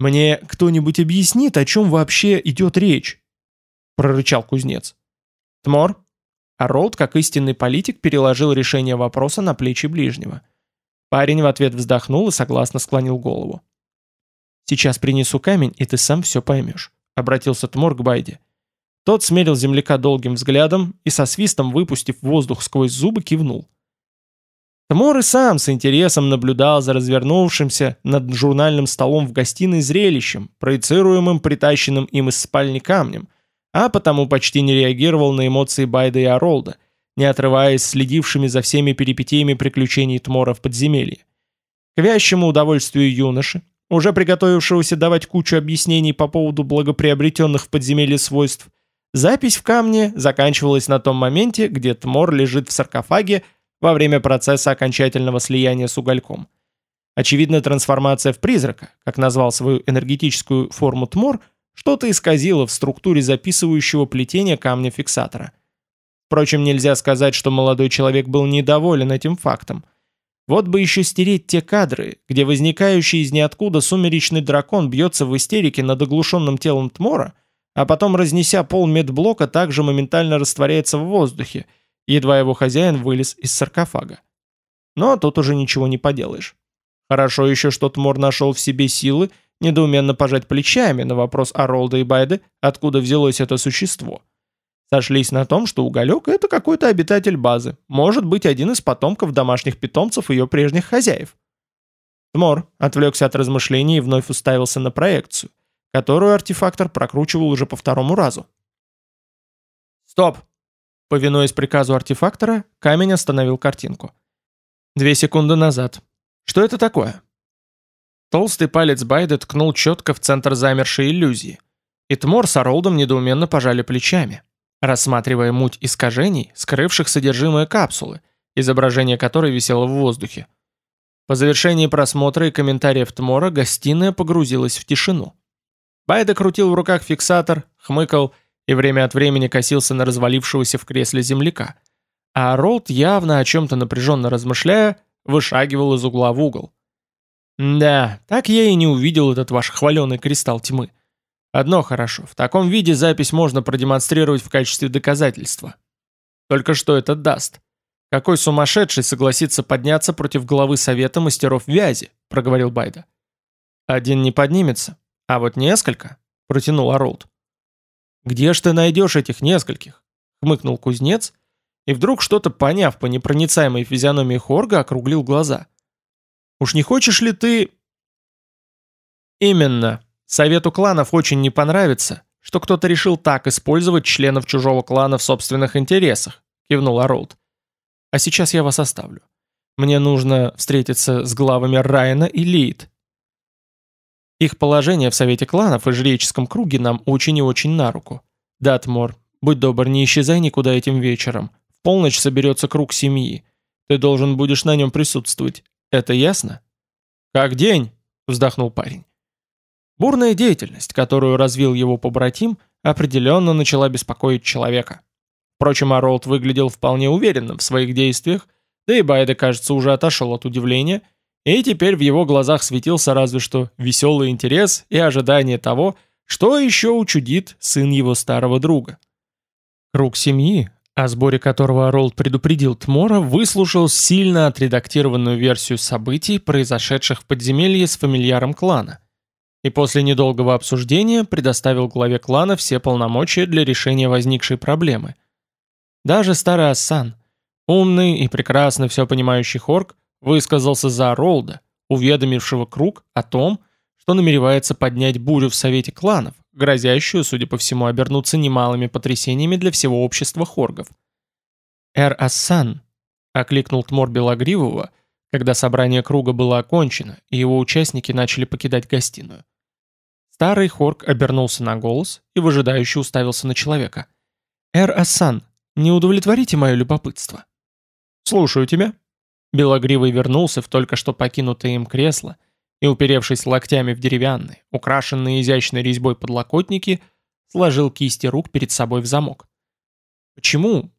«Мне кто-нибудь объяснит, о чем вообще идет речь?» — прорычал кузнец. «Тмор?» А Ролд, как истинный политик, переложил решение вопроса на плечи ближнего. Парень в ответ вздохнул и согласно склонил голову. «Сейчас принесу камень, и ты сам все поймешь», — обратился Тмор к Байде. Тот смерил земляка долгим взглядом и со свистом, выпустив воздух сквозь зубы, кивнул. Тмор и сам с интересом наблюдал за развернувшимся над журнальным столом в гостиной зрелищем, проецируемым притащенным им из спальни камнем, а потому почти не реагировал на эмоции Байда и Оролда, не отрываясь следившими за всеми перипетиями приключений Тмора в подземелье. К вящему удовольствию юноши, уже приготовившегося давать кучу объяснений по поводу благоприобретенных в подземелье свойств, запись в камне заканчивалась на том моменте, где Тмор лежит в саркофаге во время процесса окончательного слияния с угольком. Очевидно, трансформация в призрака, как назвал свою энергетическую форму Тмор, что-то исказило в структуре записывающего плетения камня-фиксатора. Впрочем, нельзя сказать, что молодой человек был недоволен этим фактом. Вот бы еще стереть те кадры, где возникающий из ниоткуда сумеречный дракон бьется в истерике над оглушенным телом Тмора, а потом, разнеся пол медблока, также моментально растворяется в воздухе – едва его хозяин вылез из саркофага. Но тут уже ничего не поделаешь. Хорошо еще, что Тмор нашел в себе силы недоуменно пожать плечами на вопрос Оролда и Байды, откуда взялось это существо. Сошлись на том, что уголек — это какой-то обитатель базы, может быть один из потомков домашних питомцев ее прежних хозяев. Тмор отвлекся от размышлений и вновь уставился на проекцию, которую артефактор прокручивал уже по второму разу. «Стоп!» Повинуясь приказу артефактора, камень остановил картинку. Две секунды назад. Что это такое? Толстый палец Байда ткнул четко в центр замершей иллюзии. И Тмор с Оролдом недоуменно пожали плечами, рассматривая муть искажений, скрывших содержимое капсулы, изображение которой висело в воздухе. По завершении просмотра и комментариев Тмора гостиная погрузилась в тишину. Байда крутил в руках фиксатор, хмыкал и время от времени косился на развалившегося в кресле земляка. А Ролд, явно о чем-то напряженно размышляя, вышагивал из угла в угол. «Да, так я и не увидел этот ваш хваленый кристалл тьмы. Одно хорошо, в таком виде запись можно продемонстрировать в качестве доказательства. Только что это даст? Какой сумасшедший согласится подняться против главы Совета мастеров вязи?» — проговорил Байда. «Один не поднимется, а вот несколько», — протянул Оролд. «Где ж ты найдешь этих нескольких?» — хмыкнул кузнец, и вдруг что-то поняв по непроницаемой физиономии Хорга, округлил глаза. «Уж не хочешь ли ты...» «Именно. Совету кланов очень не понравится, что кто-то решил так использовать членов чужого клана в собственных интересах», — кивнул Оролд. «А сейчас я вас оставлю. Мне нужно встретиться с главами Райана и Лид. Их положение в Совете кланов и жреческом круге нам очень и очень на руку. Датмор, будь добр, не исчезай никуда этим вечером. В полночь соберется круг семьи. Ты должен будешь на нем присутствовать. Это ясно? Как день, вздохнул парень. Бурная деятельность, которую развил его побратим, определенно начала беспокоить человека. Впрочем, Аролд выглядел вполне уверенным в своих действиях, да и Байда, кажется, уже отошел от удивления – и теперь в его глазах светился разве что веселый интерес и ожидание того, что еще учудит сын его старого друга. Круг семьи, о сборе которого Оролд предупредил Тмора, выслушал сильно отредактированную версию событий, произошедших в подземелье с фамильяром клана, и после недолгого обсуждения предоставил главе клана все полномочия для решения возникшей проблемы. Даже старый Ассан, умный и прекрасно все понимающий Хорк, высказался за Ролда, уведомившего круг о том, что намеревается поднять бурю в Совете кланов, грозящую, судя по всему, обернуться немалыми потрясениями для всего общества хоргов. «Эр Ассан», — окликнул Тмор Белогривого, когда собрание круга было окончено, и его участники начали покидать гостиную. Старый хорг обернулся на голос и выжидающе уставился на человека. «Эр Ассан, не удовлетворите мое любопытство?» «Слушаю тебя», Белогривый вернулся в только что покинутое им кресло и, уперевшись локтями в деревянные, украшенные изящной резьбой подлокотники, сложил кисти рук перед собой в замок. «Почему?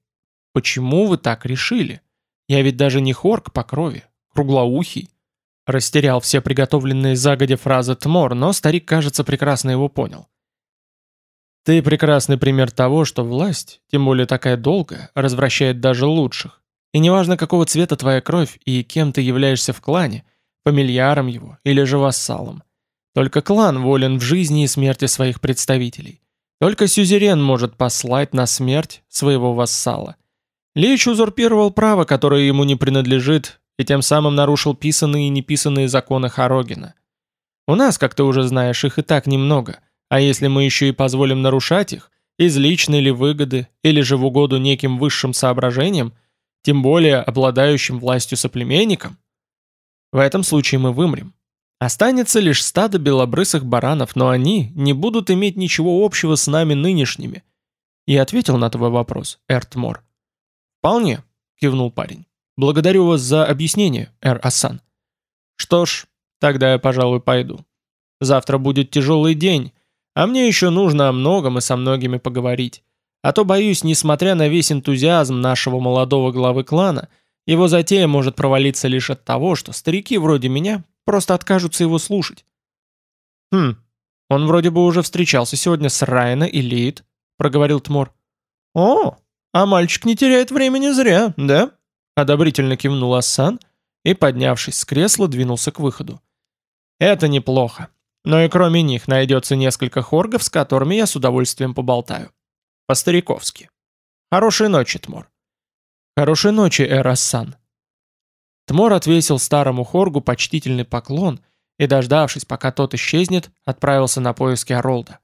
Почему вы так решили? Я ведь даже не хорк по крови, круглоухий». Растерял все приготовленные загодя фразы Тмор, но старик, кажется, прекрасно его понял. «Ты прекрасный пример того, что власть, тем более такая долгая, развращает даже лучших. И неважно, какого цвета твоя кровь и кем ты являешься в клане, фамильяром его или же вассалом. Только клан волен в жизни и смерти своих представителей. Только сюзерен может послать на смерть своего вассала. Лич узурпировал право, которое ему не принадлежит, и тем самым нарушил писанные и неписанные законы Хорогина. У нас, как ты уже знаешь, их и так немного, а если мы еще и позволим нарушать их, из личной ли выгоды или же в угоду неким высшим соображениям, тем более обладающим властью соплеменникам, в этом случае мы вымрем. Останется лишь стадо белобрысых баранов, но они не будут иметь ничего общего с нами нынешними. И ответил на твой вопрос, Эртмор. «Вполне», — кивнул парень. «Благодарю вас за объяснение, Эр Асан». «Что ж, тогда я, пожалуй, пойду. Завтра будет тяжелый день, а мне еще нужно о многом и со многими поговорить. А то, боюсь, несмотря на весь энтузиазм нашего молодого главы клана, его затея может провалиться лишь от того, что старики вроде меня просто откажутся его слушать. «Хм, он вроде бы уже встречался сегодня с Райна и Лид», — проговорил Тмор. «О, а мальчик не теряет времени зря, да?» — одобрительно кивнул Ассан и, поднявшись с кресла, двинулся к выходу. «Это неплохо, но и кроме них найдется несколько хоргов, с которыми я с удовольствием поболтаю. По-стариковски. Хорошей ночи, Тмор. Хорошей ночи, Эрассан. Тмор отвесил старому хоргу почтительный поклон и, дождавшись, пока тот исчезнет, отправился на поиски Оролда.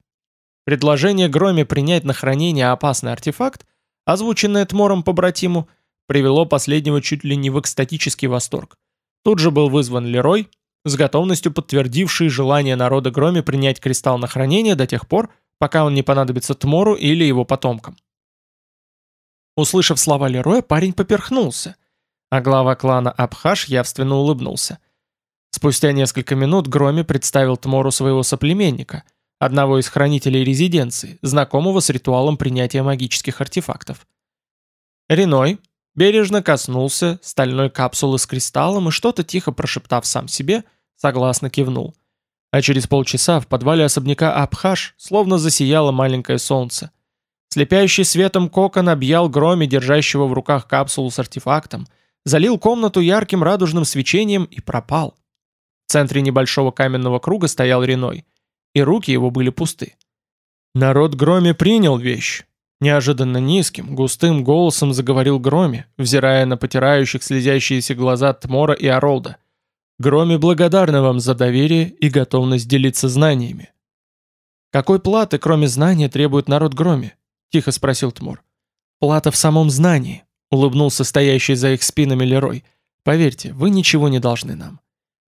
Предложение Громе принять на хранение опасный артефакт, озвученное Тмором побратиму, привело последнего чуть ли не в экстатический восторг. Тут же был вызван Лерой, с готовностью подтвердивший желание народа Громе принять кристалл на хранение до тех пор, пока он не понадобится Тмору или его потомкам. Услышав слова Лероя, парень поперхнулся, а глава клана Абхаш явственно улыбнулся. Спустя несколько минут Громи представил Тмору своего соплеменника, одного из хранителей резиденции, знакомого с ритуалом принятия магических артефактов. Реной бережно коснулся стальной капсулы с кристаллом и что-то тихо прошептав сам себе, согласно кивнул – а через полчаса в подвале особняка Абхаш словно засияло маленькое солнце. Слепящий светом кокон объял громе, держащего в руках капсулу с артефактом, залил комнату ярким радужным свечением и пропал. В центре небольшого каменного круга стоял Реной, и руки его были пусты. Народ Громе принял вещь. Неожиданно низким, густым голосом заговорил Громе, взирая на потирающих слезящиеся глаза Тмора и Оролда – Громе благодарна вам за доверие и готовность делиться знаниями. «Какой платы, кроме знания, требует народ Громе?» – тихо спросил Тмур. «Плата в самом знании», – улыбнулся стоящий за их спинами Лерой. «Поверьте, вы ничего не должны нам.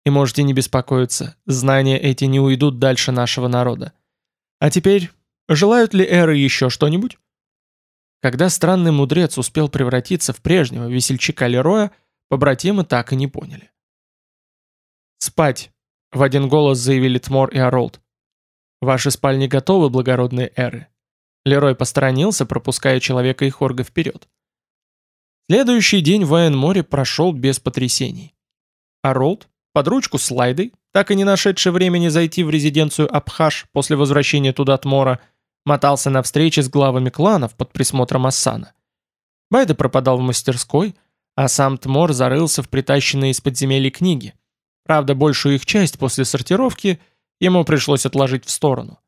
И можете не беспокоиться, знания эти не уйдут дальше нашего народа. А теперь, желают ли эры еще что-нибудь?» Когда странный мудрец успел превратиться в прежнего весельчака Лероя, побратимы так и не поняли. «Спать!» — в один голос заявили Тмор и Оролд. «Ваши спальни готовы, благородные эры?» Лерой посторонился, пропуская человека и Хорга вперед. Следующий день в Айенморе прошел без потрясений. Оролд, под ручку с Лайдой, так и не нашедший времени зайти в резиденцию Абхаш после возвращения туда Тмора, мотался на встрече с главами кланов под присмотром Ассана. Байда пропадал в мастерской, а сам Тмор зарылся в притащенные из подземелья книги, Правда, большую их часть после сортировки ему пришлось отложить в сторону.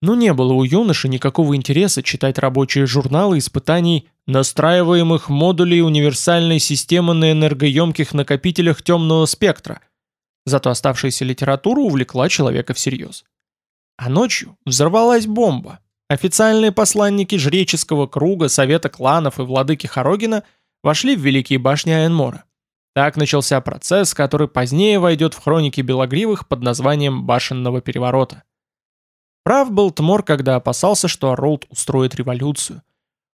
Но не было у юноши никакого интереса читать рабочие журналы испытаний настраиваемых модулей универсальной системы на энергоемких накопителях темного спектра. Зато оставшаяся литература увлекла человека всерьез. А ночью взорвалась бомба. Официальные посланники жреческого круга, совета кланов и владыки Хорогина вошли в великие башни Айенмора. Так начался процесс, который позднее войдет в хроники Белогривых под названием «Башенного переворота». Прав был Тмор, когда опасался, что Ролд устроит революцию.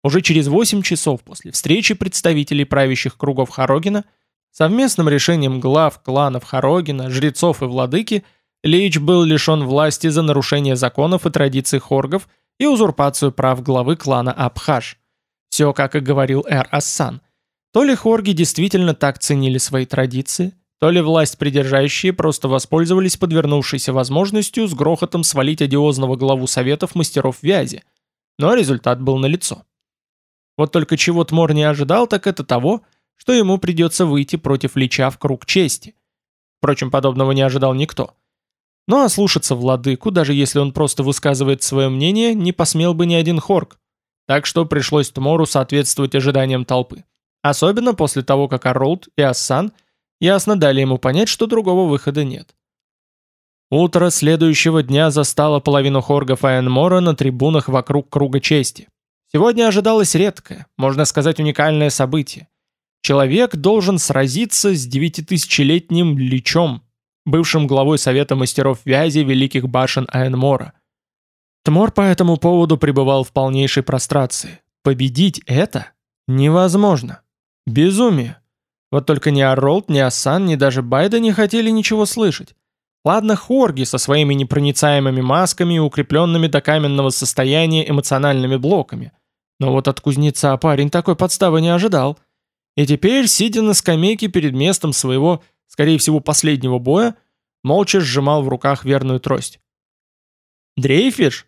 Уже через 8 часов после встречи представителей правящих кругов Хорогина совместным решением глав кланов Хорогина, жрецов и владыки, Лич был лишен власти за нарушение законов и традиций хоргов и узурпацию прав главы клана Абхаш. Все, как и говорил Эр Ассан. То ли хорги действительно так ценили свои традиции, то ли власть придержащие просто воспользовались подвернувшейся возможностью с грохотом свалить одиозного главу советов мастеров вязи. Но результат был налицо. Вот только чего Тмор не ожидал, так это того, что ему придется выйти против Лича в круг чести. Впрочем, подобного не ожидал никто. Но ослушаться владыку, даже если он просто высказывает свое мнение, не посмел бы ни один хорг. Так что пришлось Тмору соответствовать ожиданиям толпы. Особенно после того, как Аролд и Ассан ясно дали ему понять, что другого выхода нет. Утро следующего дня застало половину хоргов Айенмора на трибунах вокруг Круга Чести. Сегодня ожидалось редкое, можно сказать уникальное событие. Человек должен сразиться с девятитысячелетним личом, бывшим главой Совета мастеров вязи Великих башен Айенмора. Тмор по этому поводу пребывал в полнейшей прострации. Победить это невозможно. Безумие. Вот только ни Арролд, ни Ассан, ни даже Байда не хотели ничего слышать. Ладно, хорги со своими непроницаемыми масками и укрепленными до каменного состояния эмоциональными блоками. Но вот от кузнеца парень такой подставы не ожидал. И теперь, сидя на скамейке перед местом своего, скорее всего, последнего боя, молча сжимал в руках верную трость. «Дрейфишь?»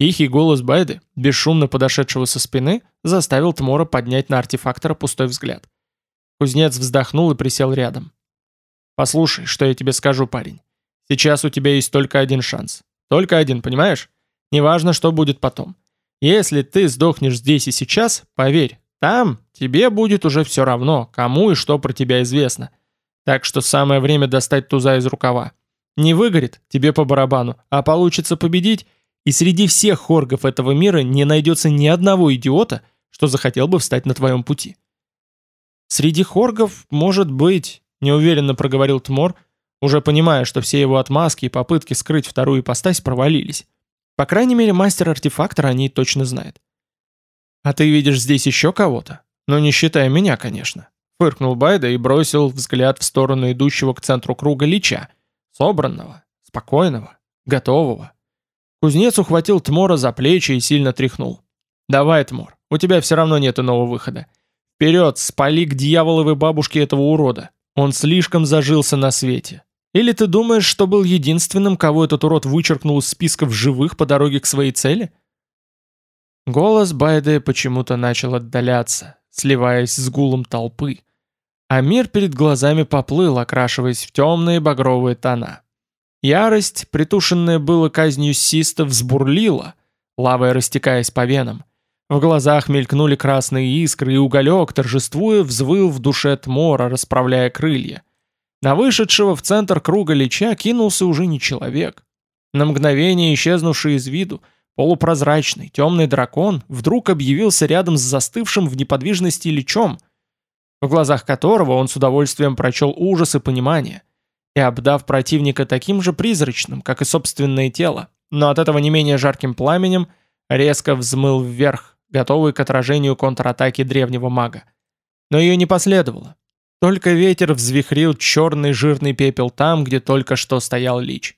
Тихий голос Байды, бесшумно подошедшего со спины, заставил Тмора поднять на артефактора пустой взгляд. Кузнец вздохнул и присел рядом. «Послушай, что я тебе скажу, парень. Сейчас у тебя есть только один шанс. Только один, понимаешь? Неважно, что будет потом. Если ты сдохнешь здесь и сейчас, поверь, там тебе будет уже все равно, кому и что про тебя известно. Так что самое время достать туза из рукава. Не выгорит, тебе по барабану, а получится победить, и среди всех хоргов этого мира не найдется ни одного идиота, что захотел бы встать на твоем пути. Среди хоргов, может быть, неуверенно проговорил Тмор, уже понимая, что все его отмазки и попытки скрыть вторую ипостась провалились. По крайней мере, мастер-артефактор о ней точно знает. «А ты видишь здесь еще кого-то? Но не считая меня, конечно», — фыркнул Байда и бросил взгляд в сторону идущего к центру круга Лича, собранного, спокойного, готового. Кузнец ухватил Тмора за плечи и сильно тряхнул. «Давай, Тмор, у тебя все равно нет иного выхода. Вперед, спали к дьяволовой бабушке этого урода. Он слишком зажился на свете. Или ты думаешь, что был единственным, кого этот урод вычеркнул из списков живых по дороге к своей цели?» Голос Байде почему-то начал отдаляться, сливаясь с гулом толпы, а мир перед глазами поплыл, окрашиваясь в темные багровые тона. Ярость, притушенная было казнью систов, взбурлила, лавой растекаясь по венам. В глазах мелькнули красные искры, и уголек, торжествуя, взвыл в душе Тмора, расправляя крылья. На вышедшего в центр круга лича кинулся уже не человек. На мгновение исчезнувший из виду, полупрозрачный, темный дракон вдруг объявился рядом с застывшим в неподвижности личом, в глазах которого он с удовольствием прочел ужас и понимание – и обдав противника таким же призрачным, как и собственное тело, но от этого не менее жарким пламенем, резко взмыл вверх, готовый к отражению контратаки древнего мага. Но ее не последовало. Только ветер взвихрил черный жирный пепел там, где только что стоял лич.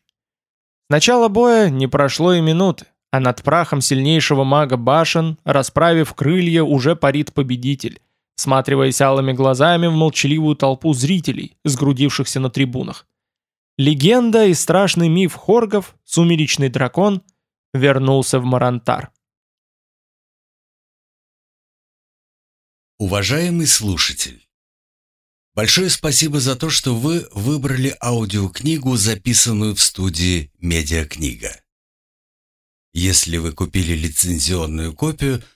С начала боя не прошло и минуты, а над прахом сильнейшего мага башен, расправив крылья, уже парит победитель, всматриваясь алыми глазами в молчаливую толпу зрителей, сгрудившихся на трибунах. Легенда и страшный миф хоргов, сумеречный дракон, вернулся в Марантар. Уважаемый слушатель, большое спасибо за то, что вы выбрали аудиокнигу, записанную в студии «Медиакнига». Если вы купили лицензионную копию –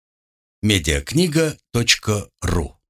медиакнига.ру